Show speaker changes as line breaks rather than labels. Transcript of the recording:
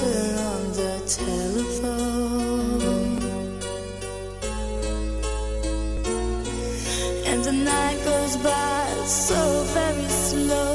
answer on the telephone. And the night goes by so very slow.